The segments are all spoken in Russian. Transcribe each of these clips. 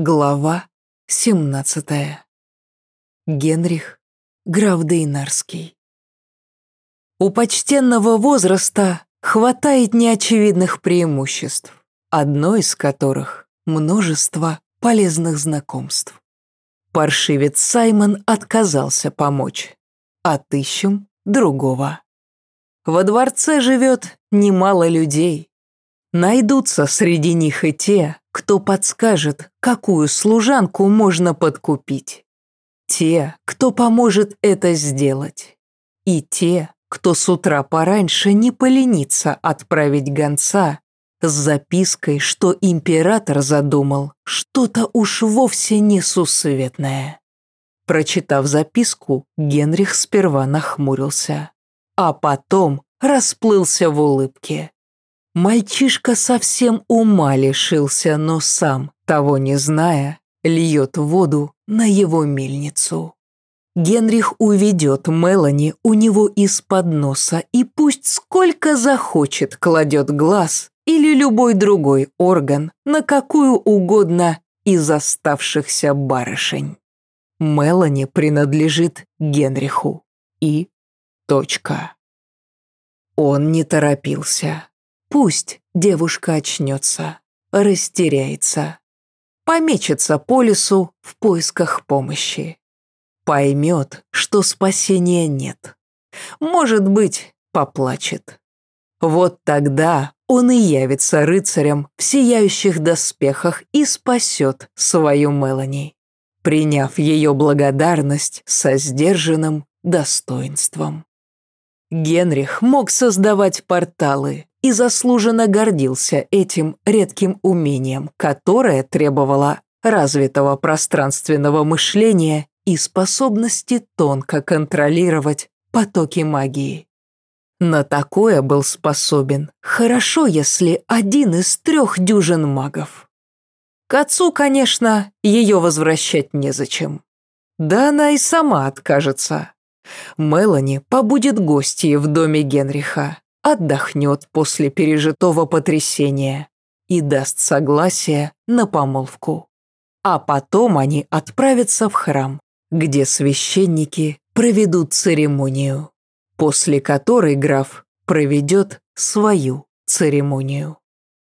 Глава 17. Генрих граф Дейнарский. У почтенного возраста хватает неочевидных преимуществ, одно из которых – множество полезных знакомств. Паршивец Саймон отказался помочь. Отыщем другого. Во дворце живет немало людей. Найдутся среди них и те, кто подскажет, какую служанку можно подкупить. Те, кто поможет это сделать. И те, кто с утра пораньше не поленится отправить гонца с запиской, что император задумал что-то уж вовсе несусветное. Прочитав записку, Генрих сперва нахмурился, а потом расплылся в улыбке. Мальчишка совсем ума лишился, но сам, того не зная, льет воду на его мельницу. Генрих уведет Мелани у него из-под носа и пусть сколько захочет кладет глаз или любой другой орган на какую угодно из оставшихся барышень. Мелани принадлежит Генриху. И точка. Он не торопился. Пусть девушка очнется, растеряется, помечется по лесу в поисках помощи. Поймет, что спасения нет. Может быть, поплачет. Вот тогда он и явится рыцарем в сияющих доспехах и спасет свою Мелани, приняв ее благодарность со сдержанным достоинством. Генрих мог создавать порталы, и заслуженно гордился этим редким умением, которое требовало развитого пространственного мышления и способности тонко контролировать потоки магии. На такое был способен хорошо, если один из трех дюжин магов. К отцу, конечно, ее возвращать незачем. Да она и сама откажется. Мелани побудет гостьей в доме Генриха, отдохнет после пережитого потрясения и даст согласие на помолвку. А потом они отправятся в храм, где священники проведут церемонию, после которой граф проведет свою церемонию.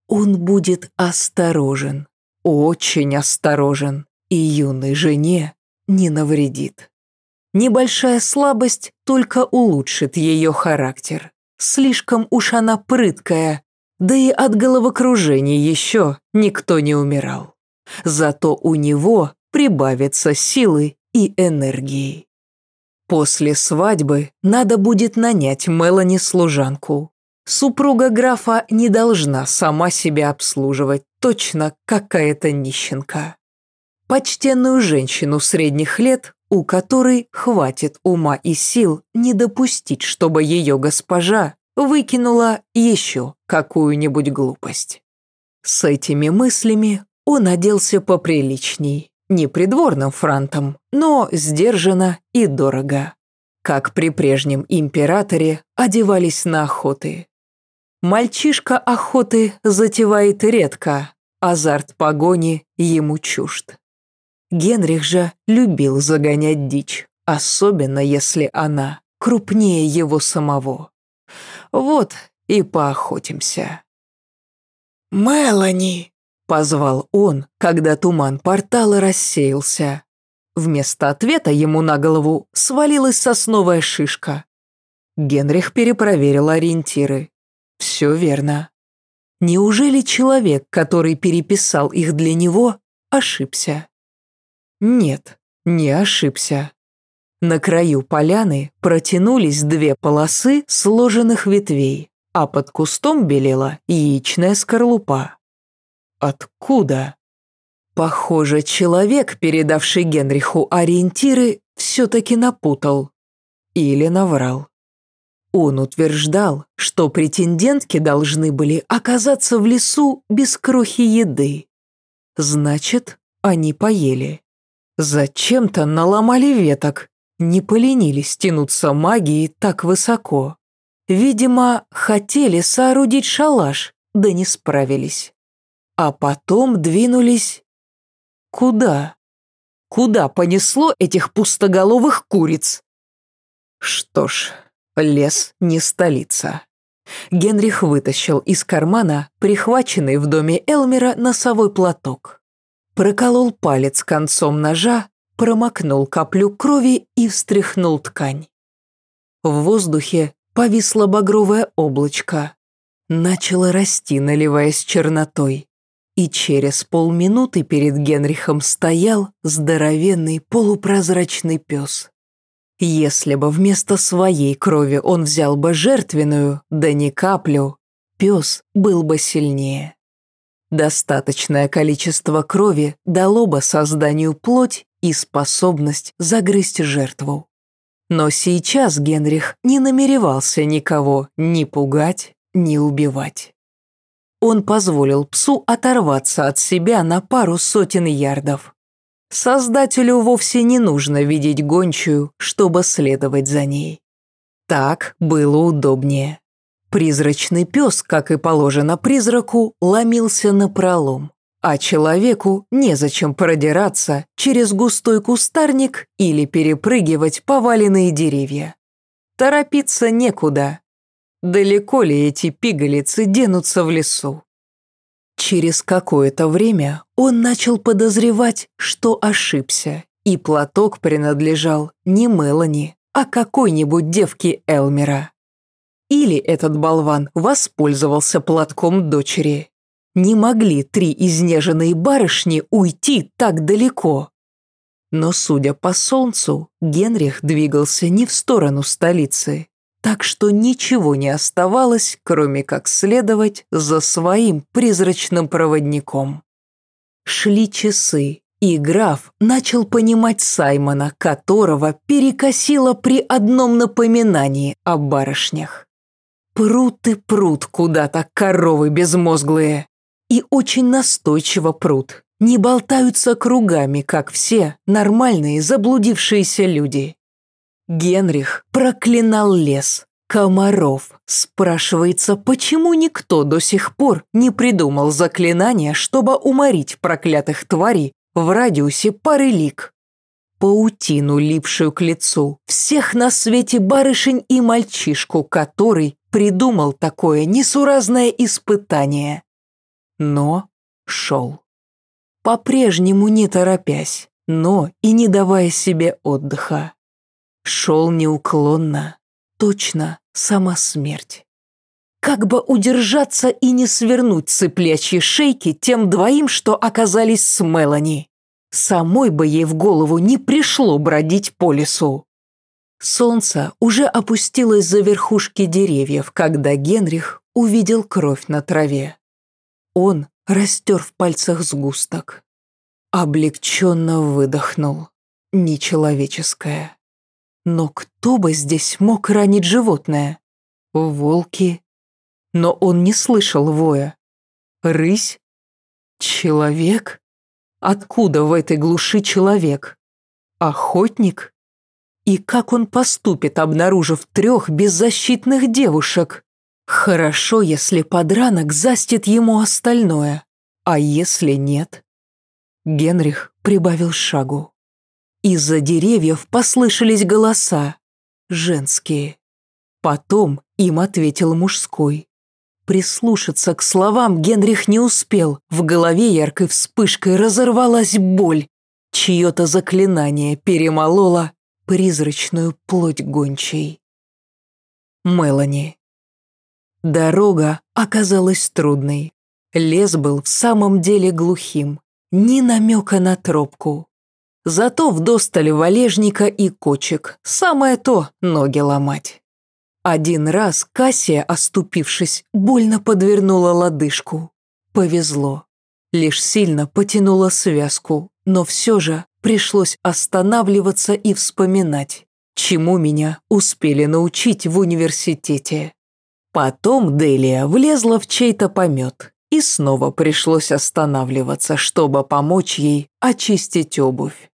Он будет осторожен, очень осторожен, и юной жене не навредит. Небольшая слабость только улучшит ее характер. Слишком уж она прыткая, да и от головокружения еще никто не умирал. Зато у него прибавится силы и энергии. После свадьбы надо будет нанять Мелани служанку. Супруга графа не должна сама себя обслуживать, точно какая-то нищенка. Почтенную женщину средних лет у которой хватит ума и сил не допустить, чтобы ее госпожа выкинула еще какую-нибудь глупость. С этими мыслями он оделся поприличней, не придворным франтом, но сдержанно и дорого, как при прежнем императоре одевались на охоты. Мальчишка охоты затевает редко, азарт погони ему чужд. Генрих же любил загонять дичь, особенно если она крупнее его самого. Вот и поохотимся. «Мелани!» — позвал он, когда туман портала рассеялся. Вместо ответа ему на голову свалилась сосновая шишка. Генрих перепроверил ориентиры. Все верно. Неужели человек, который переписал их для него, ошибся? Нет, не ошибся. На краю поляны протянулись две полосы сложенных ветвей, а под кустом белела яичная скорлупа. Откуда? Похоже, человек, передавший Генриху ориентиры, все-таки напутал. Или наврал. Он утверждал, что претендентки должны были оказаться в лесу без крохи еды. Значит, они поели. Зачем-то наломали веток, не поленились тянуться магией так высоко. Видимо, хотели соорудить шалаш, да не справились. А потом двинулись... куда? Куда понесло этих пустоголовых куриц? Что ж, лес не столица. Генрих вытащил из кармана прихваченный в доме Элмера носовой платок. Проколол палец концом ножа, промокнул каплю крови и встряхнул ткань. В воздухе повисло багровое облачко. Начало расти, наливаясь чернотой. И через полминуты перед Генрихом стоял здоровенный полупрозрачный пес. Если бы вместо своей крови он взял бы жертвенную, да не каплю, пес был бы сильнее. Достаточное количество крови дало бы созданию плоть и способность загрызть жертву. Но сейчас Генрих не намеревался никого ни пугать, ни убивать. Он позволил псу оторваться от себя на пару сотен ярдов, Создателю вовсе не нужно видеть гончую, чтобы следовать за ней. Так было удобнее. Призрачный пес, как и положено призраку, ломился на пролом, а человеку незачем продираться через густой кустарник или перепрыгивать поваленные деревья. Торопиться некуда. Далеко ли эти пигалицы денутся в лесу? Через какое-то время он начал подозревать, что ошибся, и платок принадлежал не Мелани, а какой-нибудь девке Элмера. Или этот болван воспользовался платком дочери. Не могли три изнеженные барышни уйти так далеко. Но, судя по солнцу, Генрих двигался не в сторону столицы, так что ничего не оставалось, кроме как следовать за своим призрачным проводником. Шли часы, и граф начал понимать Саймона, которого перекосило при одном напоминании о барышнях. Прут и прут куда-то коровы безмозглые. И очень настойчиво прут, не болтаются кругами, как все нормальные заблудившиеся люди. Генрих проклинал лес, комаров. Спрашивается, почему никто до сих пор не придумал заклинания, чтобы уморить проклятых тварей в радиусе пары лик. Паутину, липшую к лицу, всех на свете барышень и мальчишку, который придумал такое несуразное испытание. Но шел. По-прежнему не торопясь, но и не давая себе отдыха. Шел неуклонно, точно сама смерть. Как бы удержаться и не свернуть цыплячьи шейки тем двоим, что оказались с Мелани. Самой бы ей в голову не пришло бродить по лесу. Солнце уже опустилось за верхушки деревьев, когда Генрих увидел кровь на траве. Он растер в пальцах сгусток. Облегченно выдохнул. Нечеловеческое. Но кто бы здесь мог ранить животное? Волки. Но он не слышал воя. Рысь? Человек? Откуда в этой глуши человек? Охотник? И как он поступит, обнаружив трех беззащитных девушек? Хорошо, если подранок застит ему остальное. А если нет? Генрих прибавил шагу. Из-за деревьев послышались голоса. Женские. Потом им ответил мужской. Прислушаться к словам Генрих не успел. В голове яркой вспышкой разорвалась боль. Чье-то заклинание перемололо призрачную плоть гончей. Мелани. Дорога оказалась трудной. Лес был в самом деле глухим. Ни намека на тропку. Зато вдосталь валежника и кочек. Самое то ноги ломать. Один раз Кассия, оступившись, больно подвернула лодыжку. Повезло. Лишь сильно потянула связку, но все же пришлось останавливаться и вспоминать, чему меня успели научить в университете. Потом Делия влезла в чей-то помет, и снова пришлось останавливаться, чтобы помочь ей очистить обувь.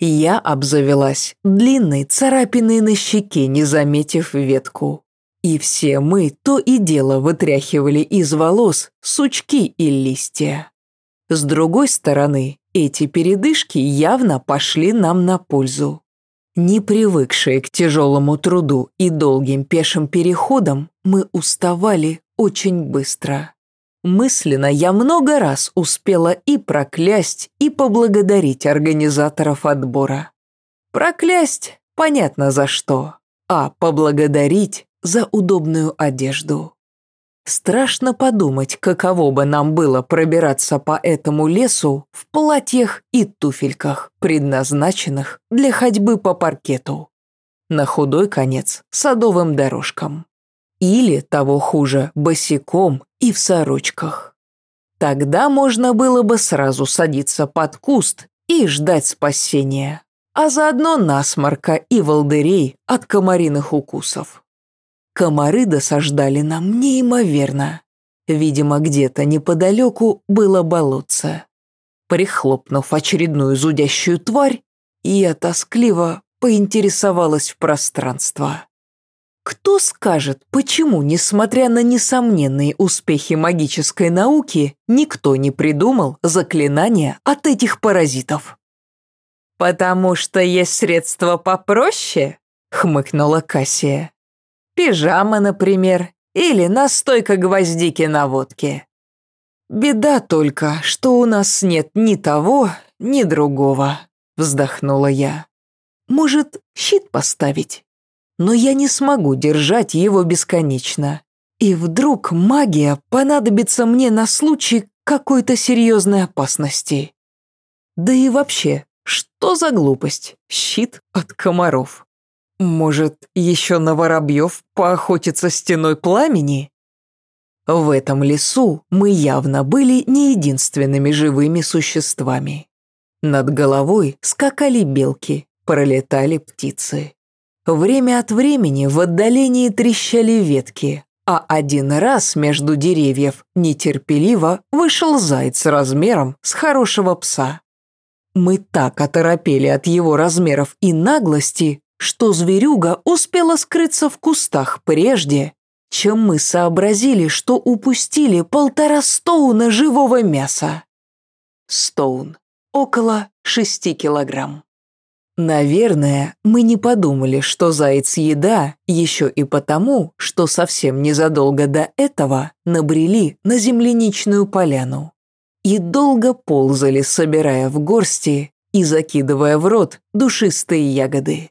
Я обзавелась длинной царапиной на щеке, не заметив ветку. И все мы то и дело вытряхивали из волос сучки и листья. С другой стороны, эти передышки явно пошли нам на пользу. Не привыкшие к тяжелому труду и долгим пешим переходам, мы уставали очень быстро. Мысленно я много раз успела и проклясть, и поблагодарить организаторов отбора. Проклясть – понятно за что, а поблагодарить – за удобную одежду. Страшно подумать, каково бы нам было пробираться по этому лесу в платьях и туфельках, предназначенных для ходьбы по паркету. На худой конец – садовым дорожкам. Или, того хуже, босиком и в сорочках. Тогда можно было бы сразу садиться под куст и ждать спасения, а заодно насморка и волдырей от комариных укусов. Комары досаждали нам неимоверно. Видимо, где-то неподалеку было болотце. Прихлопнув очередную зудящую тварь, я тоскливо поинтересовалась в пространство. Кто скажет, почему, несмотря на несомненные успехи магической науки, никто не придумал заклинания от этих паразитов? «Потому что есть средства попроще?» — хмыкнула Кассия. Пижама, например, или настойка гвоздики на водке. Беда только, что у нас нет ни того, ни другого, вздохнула я. Может, щит поставить? Но я не смогу держать его бесконечно. И вдруг магия понадобится мне на случай какой-то серьезной опасности. Да и вообще, что за глупость? Щит от комаров. Может, еще на воробьев поохотиться стеной пламени? В этом лесу мы явно были не единственными живыми существами. Над головой скакали белки, пролетали птицы. Время от времени в отдалении трещали ветки, а один раз между деревьев нетерпеливо вышел заяц размером с хорошего пса. Мы так оторопели от его размеров и наглости, что зверюга успела скрыться в кустах прежде, чем мы сообразили, что упустили полтора стоуна живого мяса. Стоун. Около шести килограмм. Наверное, мы не подумали, что заяц еда, еще и потому, что совсем незадолго до этого набрели на земляничную поляну. И долго ползали, собирая в горсти и закидывая в рот душистые ягоды.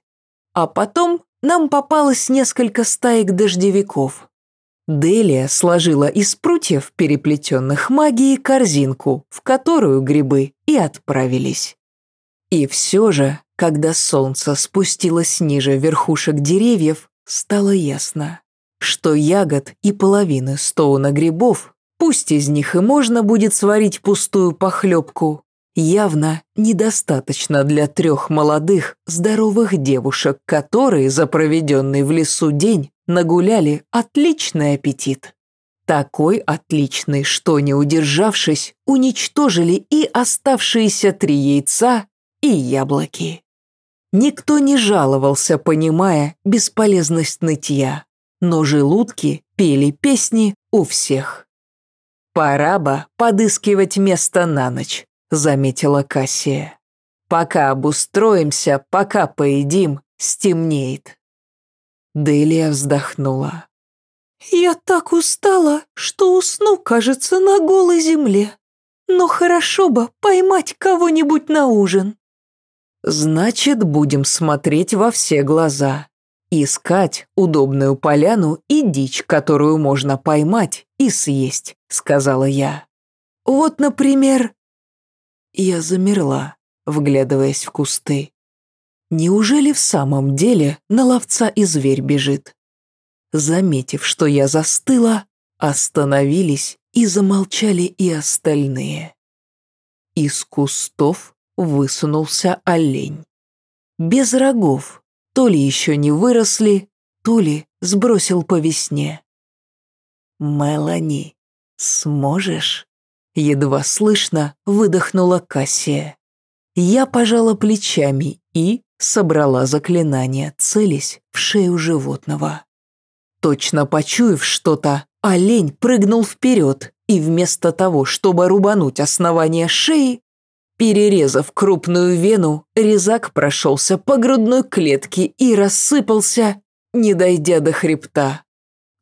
А потом нам попалось несколько стаек дождевиков. Делия сложила из прутьев, переплетенных магией, корзинку, в которую грибы и отправились. И все же, когда солнце спустилось ниже верхушек деревьев, стало ясно, что ягод и половины стоуна грибов, пусть из них и можно будет сварить пустую похлебку, явно недостаточно для трех молодых, здоровых девушек, которые за проведенный в лесу день нагуляли отличный аппетит. Такой отличный, что, не удержавшись, уничтожили и оставшиеся три яйца и яблоки. Никто не жаловался, понимая бесполезность нытья, но желудки пели песни у всех. Пора бы подыскивать место на ночь, заметила Кассия. «Пока обустроимся, пока поедим, стемнеет». Делия вздохнула. «Я так устала, что усну, кажется, на голой земле. Но хорошо бы поймать кого-нибудь на ужин». «Значит, будем смотреть во все глаза. Искать удобную поляну и дичь, которую можно поймать и съесть», — сказала я. «Вот, например, я замерла, вглядываясь в кусты. Неужели в самом деле на ловца и зверь бежит? Заметив, что я застыла, остановились и замолчали и остальные. Из кустов высунулся олень. Без рогов, то ли еще не выросли, то ли сбросил по весне. «Мелани, сможешь?» Едва слышно выдохнула Кассия. Я пожала плечами и собрала заклинание, целясь в шею животного. Точно почуяв что-то, олень прыгнул вперед и вместо того, чтобы рубануть основание шеи, перерезав крупную вену, резак прошелся по грудной клетке и рассыпался, не дойдя до хребта.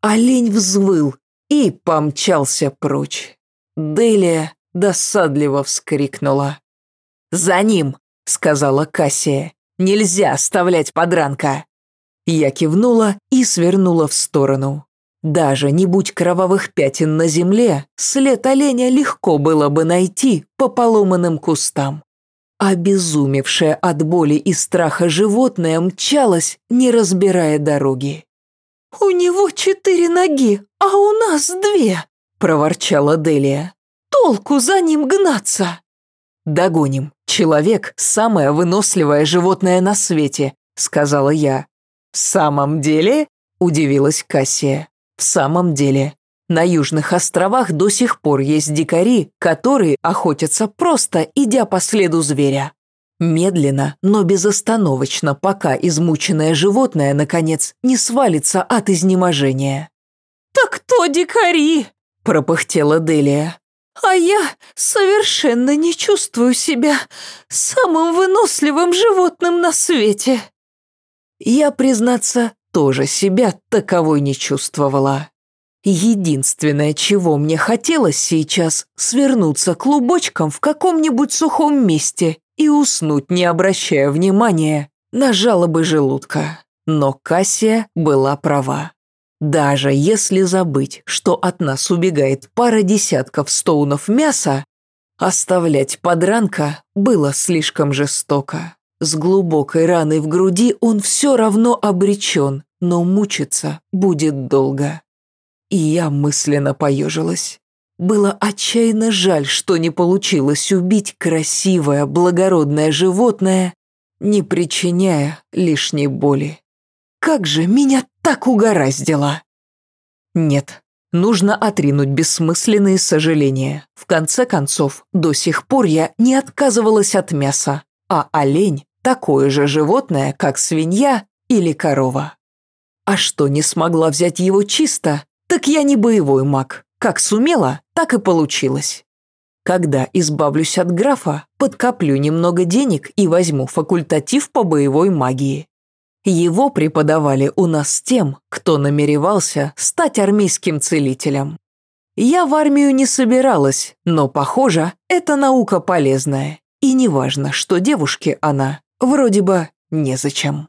Олень взвыл и помчался прочь. Делия досадливо вскрикнула. «За ним!» — сказала Кассия. «Нельзя оставлять подранка!» Я кивнула и свернула в сторону. Даже не будь кровавых пятен на земле, след оленя легко было бы найти по поломанным кустам. Обезумевшее от боли и страха животное мчалось, не разбирая дороги. «У него четыре ноги, а у нас две!» – проворчала Делия. «Толку за ним гнаться!» «Догоним. Человек – самое выносливое животное на свете», – сказала я. «В самом деле?» – удивилась Кассия. «В самом деле. На Южных островах до сих пор есть дикари, которые охотятся просто, идя по следу зверя. Медленно, но безостановочно, пока измученное животное, наконец, не свалится от изнеможения. «Так кто дикари?» – пропыхтела Делия. «А я совершенно не чувствую себя самым выносливым животным на свете». Я, признаться, тоже себя таковой не чувствовала. Единственное, чего мне хотелось сейчас, свернуться клубочком в каком-нибудь сухом месте и уснуть, не обращая внимания на жалобы желудка. Но Кассия была права. Даже если забыть, что от нас убегает пара десятков стоунов мяса, оставлять подранка было слишком жестоко. С глубокой раной в груди он все равно обречен, но мучиться будет долго. И я мысленно поежилась. Было отчаянно жаль, что не получилось убить красивое, благородное животное, не причиняя лишней боли. Как же меня так угораздило! Нет, нужно отринуть бессмысленные сожаления. В конце концов, до сих пор я не отказывалась от мяса, а олень – такое же животное, как свинья или корова. А что не смогла взять его чисто, так я не боевой маг. Как сумела, так и получилось. Когда избавлюсь от графа, подкоплю немного денег и возьму факультатив по боевой магии. Его преподавали у нас тем, кто намеревался стать армейским целителем. Я в армию не собиралась, но, похоже, это наука полезная. И неважно, что девушке она вроде бы незачем.